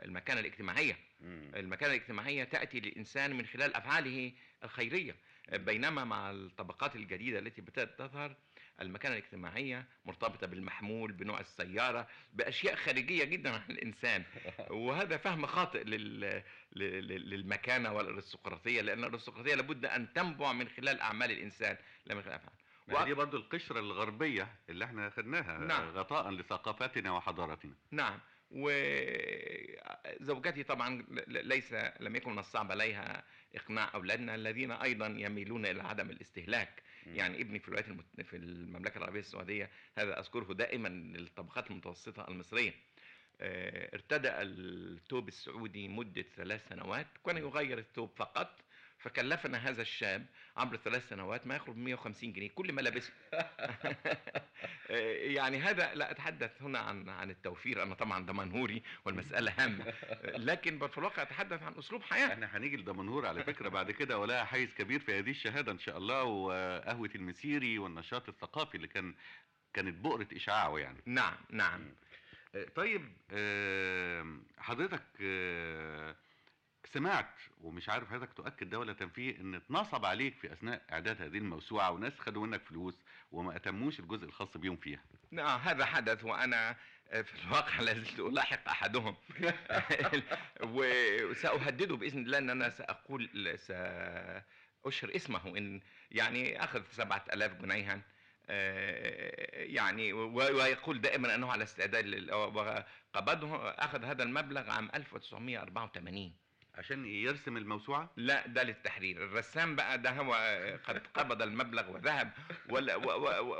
المكانة الاجتماعية. المكانة الاجتماعية تأتي للإنسان من خلال أفعاله الخيرية بينما مع الطبقات الجديدة التي بدات تظهر المكانة الاجتماعية مرتبطة بالمحمول بنوع السيارة بأشياء خارجية جدا عن الإنسان. وهذا فهم خاطئ لل... لل- لل- للمكانة والأرستقراطية لأن الأرستقراطية لابد أن تنبع من خلال أعمال الإنسان. لا من خلال افعال ما دي برضو القشرة الغربية اللي إحنا خدناها نعم. غطاء لثقافتنا وحضارتنا نعم. وزوجتي طبعا ليس لم يكن من الصعب عليها إقناع أولادنا الذين أيضا يميلون إلى عدم الاستهلاك. مم. يعني ابني في الولايات المت... في المملكة العربية السعودية هذا أذكره دائما للطبقات المتوسطة المصرية. آه، ارتدى الثوب السعودي مدة ثلاث سنوات. كان يغير الثوب فقط فكلفنا هذا الشاب عبر ثلاث سنوات ما يقرب 150 جنيه. كل ما لبسه يعني هذا لا أتحدث هنا عن عن التوفير أنا طبعا ده منهوري والمسألة هامة. لكن في الواقع أتحدث عن أسلوب حياة. إحنا هنيجي لدمنهور على فكرة بعد كده ولها حيز كبير في هذه الشهادة إن شاء الله وقهوة المسيري والنشاط الثقافي اللي كان كانت بؤرة إشعاعه يعني. نعم نعم. آه، طيب آه، حضرتك آه، سمعت ومش عارف حضرتك تؤكد ده ولا تنفيه إن اتنصب عليك في أثناء إعداد هذه الموسوعة وناس خدوا منك فلوس وما أتموش الجزء الخاص بيهم فيها. نعم هذا حدث وأنا في الواقع لازلت ألاحق أحدهم. وسأهدده بإذن الله إن أنا سأقول ساشر اسمه إن يعني أخذ سبعة ألاف جنيها آه، يعني ويقول دائما أنه على استعداد وقبضه أخذ هذا المبلغ عام 1984 عشان يرسم الموسوعة لا ده للتحرير الرسام بقى ده هو قد قبض المبلغ وذهب ولا,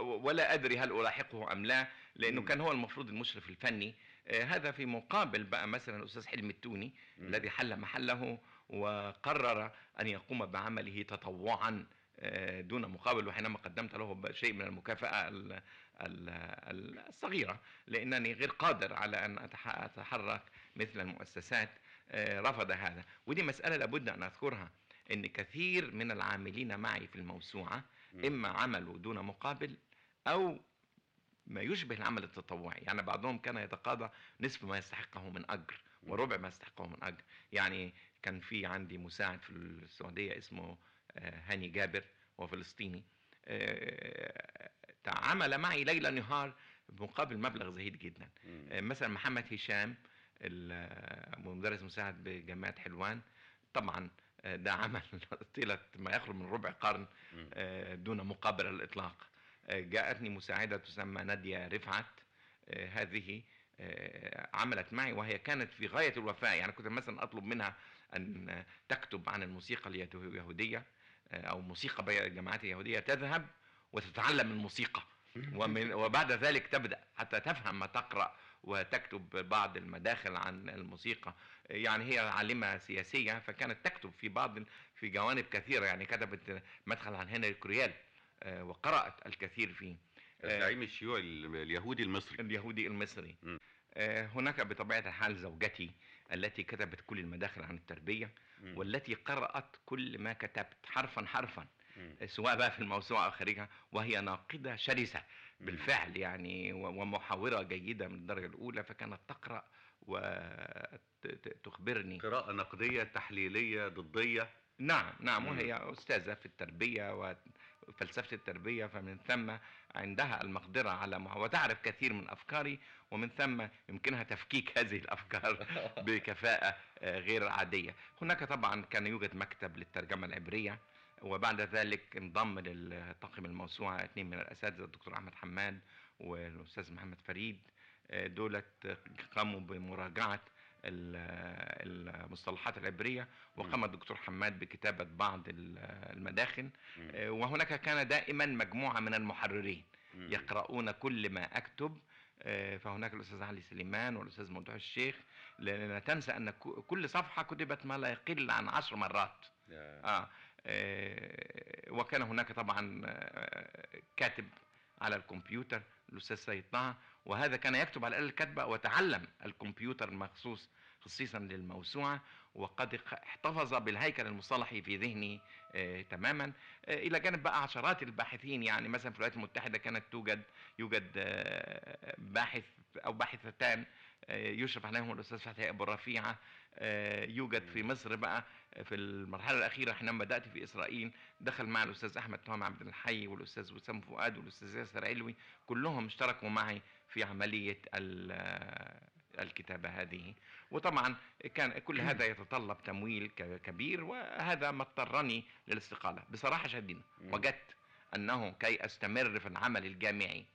ولا أدري هل ألاحقه أم لا لأنه. كان هو المفروض المشرف الفني آه، هذا في مقابل بقى مثلا الأستاذ حلمي التوني. الذي حل محله وقرر أن يقوم بعمله تطوعا آه، دون مقابل وحينما قدمت له شيء من المكافأة ال- ال- ال- الصغيرة لأنني غير قادر على أن أتح- أتحرك مثل المؤسسات آه، رفض هذا. ودي مسألة لابد أن أذكرها أن كثير من العاملين معي في الموسوعة. إما عملوا دون مقابل أو ما يشبه العمل التطوعي. يعني بعضهم كان يتقاضى نصف ما يستحقه من أجر وربع ما يستحقه من أجر. يعني كان في عندي مساعد في السعودية اسمه آه، هاني جابر هو فلسطيني. آه، عمل معي ليل نهار بمقابل مبلغ زهيد جدا. آه، مثلا محمد هشام مدرس مساعد بجامعة حلوان. طبعا آه، ده عمل طيلة ما يقرب من ربع قرن. آه، دون مقابل على الإطلاق. آه، جاءتني مساعدة تسمى نادية رفعت هذه عملت معي وهي كانت في غاية الوفاء يعني كنت مثلا أطلب منها أن تكتب عن الموسيقى اليهودية أو موسيقى الجماعات اليهودية تذهب وتتعلم الموسيقى. ومن وبعد ذلك تبدأ حتى تفهم ما تقرأ وتكتب بعض المداخل عن الموسيقى. يعني هي عالمة سياسية فكانت تكتب في بعض في جوانب كثيرة. يعني كتبت مدخل عن هنري كوريال آه، وقرأت الكثير فيه. آه، الزعيم الشيوعي ال- اليهودي المصري. اليهودي المصري. م. آه، هناك بطبيعة الحال زوجتي التي كتبت كل المداخل عن التربية مم. والتي قرأت كل ما كتبت حرفا حرفا. مم. سواء بقى في الموسوعة أو خارجها وهي ناقدة شرسة. بالفعل يعني ومحاورة جيدة من الدرجة الأولى فكانت تقرأ وتخبرني قراءة نقدية تحليلية ضدية نعم نعم. وهي أستاذة في التربية وفلسفة التربية فمن ثم عندها المقدرة على. وتعرف كثير من أفكاري ومن ثم يمكنها تفكيك هذه الأفكار بكفاءة غير عادية هناك طبعا كان يوجد مكتب للترجمة العبرية وبعد ذلك انضم للطاقم الموسوعة اثنين من الأساتذة الدكتور أحمد حماد والأستاذ محمد فريد آه، دولت قاموا بمراجعة ال- المصطلحات العبرية وقام الدكتور حماد بكتابة بعض ال- المداخل مم. آه، وهناك كان دائما مجموعة من المحررين. يقرؤون كل ما أكتب آه، فهناك الأستاذ علي سليمان والأستاذ ممدوح الشيخ لا تنسى أن كل صفحة كتبت ما لا يقل عن عشر مرات آه. آه، وكان هناك طبعا آه، كاتب على الكمبيوتر الأستاذ سيد طه وهذا كان يكتب على الاله الكاتبه وتعلم الكمبيوتر المخصوص خصيصا للموسوعة وقد احتفظ بالهيكل المصطلحي في ذهني آه تماما. آه إلى جانب بقى عشرات الباحثين يعني مثلا في الولايات المتحدة كانت توجد يوجد آه باحث أو باحثتان آه يشرف عليهم الأستاذ فتحي أبو رفيعة آه يوجد في مصر بقى في المرحلة الأخيرة حينما بدأت في إسرائيل دخل مع الأستاذ أحمد طه عبد الحي والأستاذ وسام فؤاد والأستاذ ياسر علوي كلهم اشتركوا معي في عملية الكتابة هذه. وطبعا كان كل هذا يتطلب تمويل كبير وهذا ما اضطرني للاستقالة بصراحة شديده وجدت أنه كي أستمر في العمل الجامعي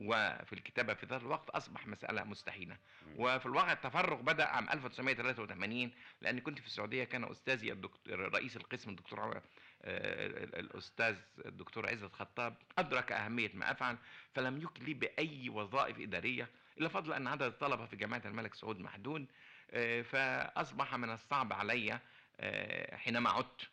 وفي الكتابة في ذات الوقت أصبح مسألة مستحيلة. وفي الواقع التفرغ بدأ عام 1983 لأني كنت في السعودية كان أستاذي الدكتور رئيس القسم الدكتور الأستاذ الدكتور عزت خطاب أدرك أهمية ما أفعل فلم يكن لي بأي وظائف إدارية إلا فضل أن عدد الطلبة في جامعة الملك سعود محدود. فأصبح من الصعب علي حينما عدت.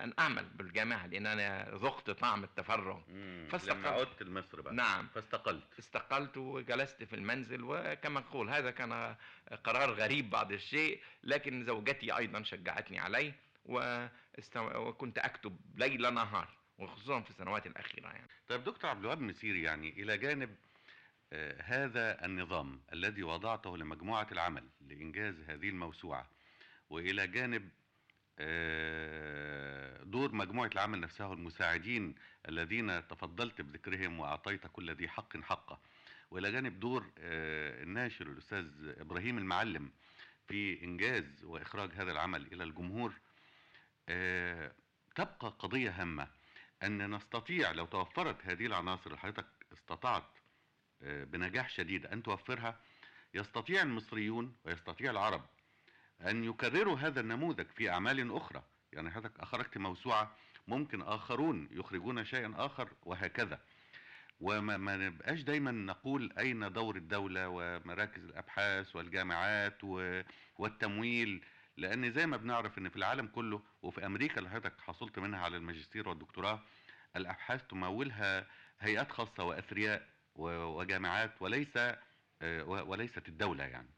أن أعمل بالجامعة لأن أنا ذقت طعم التفرغ. فاستقلت. لما عدت لمصر بقى. نعم. فاستقلت. استقلت وجلست في المنزل وكما أقول هذا كان قرار غريب بعض الشيء لكن زوجتي أيضا شجعتني عليه وكنت أكتب ليل نهار وخصوصا في السنوات الأخيرة يعني. طيب دكتور عبد الوهاب مسيري يعني إلى جانب آه هذا النظام الذي وضعته لمجموعة العمل لإنجاز هذه الموسوعة وإلى جانب دور مجموعة العمل نفسها والمساعدين الذين تفضلت بذكرهم وأعطيت كل ذي حق حقه. وإلى جانب دور الناشر الأستاذ إبراهيم المعلم في إنجاز وإخراج هذا العمل إلى الجمهور تبقى قضية هامة. أن نستطيع لو توفرت هذه العناصر اللي حضرتك استطعت بنجاح شديد أن توفرها يستطيع المصريون ويستطيع العرب أن يكرروا هذا النموذج في أعمال أخرى. يعني حضرتك أخرجت موسوعة ممكن آخرون يخرجون شيئا آخر وهكذا. وما ما نبقاش دايما نقول أين دور الدولة ومراكز الأبحاث والجامعات والتمويل. لأن زي ما بنعرف أن في العالم كله وفي أمريكا اللي حضرتك حصلت منها على الماجستير والدكتوراه الأبحاث تمولها هيئات خاصة وأثرياء وجامعات وليس وليست الدولة يعني.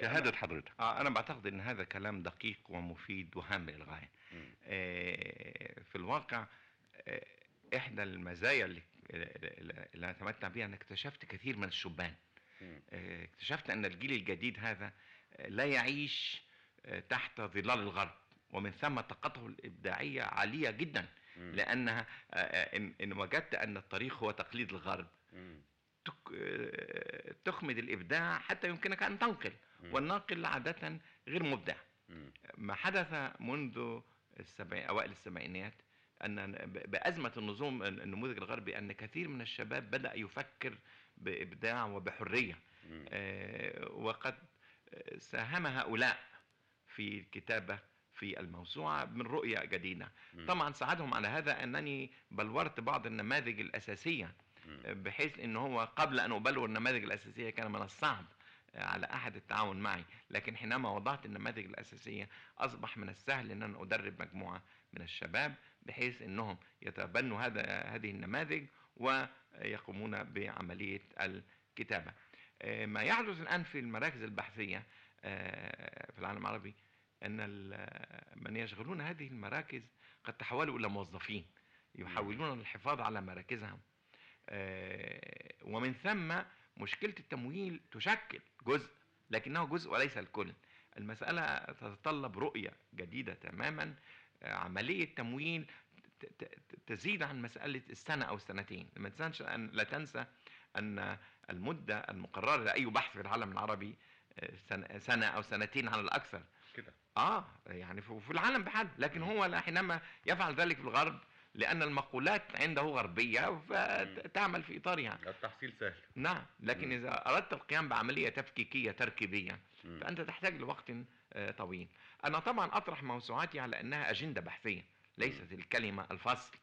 شهادة حضرتك. آه أنا بعتقد أن هذا كلام دقيق ومفيد وهام للغاية آه في الواقع آه إحدى المزايا اللي, اللي أتمتع بها أن اكتشفت كثير من الشبان. آه اكتشفت أن الجيل الجديد هذا لا يعيش آه تحت ظلال الغرب ومن ثم طاقته الإبداعية عالية جدا. لأنها آه إن وجدت أن الطريق هو تقليد الغرب. تخمد الإبداع حتى يمكنك أن تنقل والناقل عادة غير مبدع. ما حدث منذ السبع... أوائل السبعينات أن بأزمة النظام النموذج الغربي أن كثير من الشباب بدأ يفكر بإبداع وبحرية. آه وقد ساهم هؤلاء في الكتابة في الموسوعة من رؤية جديدة. طبعا ساعدهم على هذا أنني بلورت بعض النماذج الأساسية بحيث إن هو قبل أن ابلور النماذج الأساسية كان من الصعب على أحد التعاون معي. لكن حينما وضعت النماذج الأساسية أصبح من السهل إن أنا أدرب مجموعة من الشباب بحيث إنهم يتبنوا هذا هذه النماذج ويقومون بعملية الكتابة. ما يحدث الآن في المراكز البحثية في العالم العربي أن من يشغلون هذه المراكز قد تحولوا إلى موظفين يحاولون الحفاظ على مراكزهم. ومن ثم مشكلة التمويل تشكل جزء لكنه جزء وليس الكل. المسألة تتطلب رؤية جديدة تماما. عملية تمويل تزيد عن مسألة السنة أو السنتين. ما تنساش أن لا تنسى أن المدة المقررة لأي بحث في العالم العربي سنة أو سنتين على الأكثر. كده. آه يعني في العالم بحال لكن هو حينما يفعل ذلك في الغرب لأن المقولات عنده غربية فتعمل في إطارها. التحصيل سهل. نعم لكن إذا أردت القيام بعملية تفكيكية تركيبية فأنت تحتاج لوقت طويل. أنا طبعا أطرح موسوعاتي على أنها أجندة بحثية ليست الكلمة الفصل.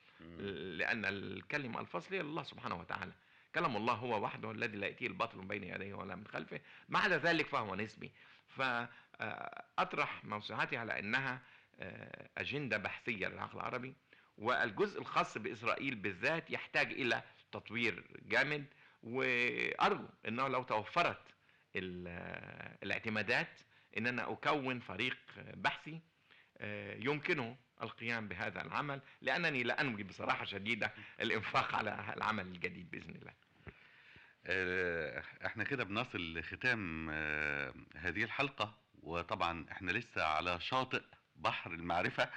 لأن الكلمة الفصل هي الله سبحانه وتعالى. كلام الله هو وحده الذي لا يأتيه الباطل من بين يديه ولا من خلفه. ما عدا ذلك فهو نسبي. فأطرح موسوعاتي على أنها أجندة بحثية للعقل العربي. والجزء الخاص بإسرائيل بالذات يحتاج إلى تطوير جامد وأرجو إنه لو توفرت ال- الاعتمادات ان أنا أكون فريق بحثي آه، يمكنه القيام بهذا العمل لأنني لا أنوي بصراحة شديدة الإنفاق على العمل الجديد بإذن الله. آه، إحنا كده بنصل لختام آه، هذه الحلقة وطبعا إحنا لسه على شاطئ بحر المعرفة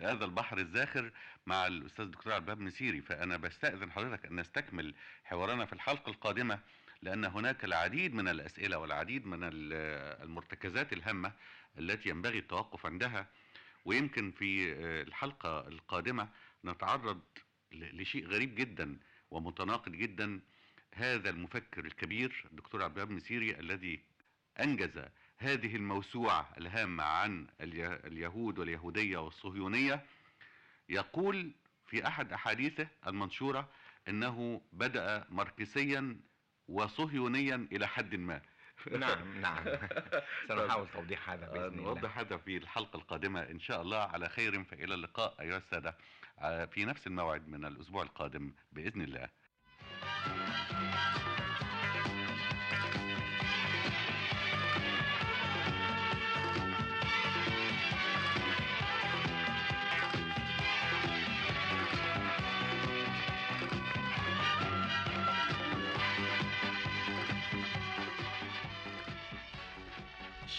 هذا البحر الزاخر مع الأستاذ الدكتور عبد مسيري فأنا بستأذن حضرتك أن نستكمل حوارنا في الحلقة القادمة لأن هناك العديد من الأسئلة والعديد من ال- المرتكزات الهامة التي ينبغي التوقف عندها. ويمكن في آه، الحلقة القادمة نتعرض لشيء غريب جدا ومتناقض جدا. هذا المفكر الكبير الدكتور عبد الوهاب مسيري الذي أنجز هذه الموسوعة الهامة عن اليه- اليهود واليهودية والصهيونية يقول في أحد أحاديثه المنشورة إنه بدأ ماركسيا وصهيونيا إلى حد ما. نعم نعم. سنحاول توضيح هذا بإذن الله. نوضح هذا في الحلقة القادمة إن شاء الله. على خير فإلى اللقاء أيها السادة. آه، في نفس الموعد من الأسبوع القادم بإذن الله.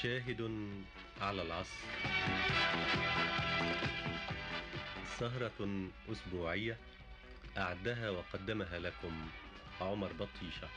شاهد على العصر. سهرة أسبوعية أعدها وقدمها لكم عمر بطيشة.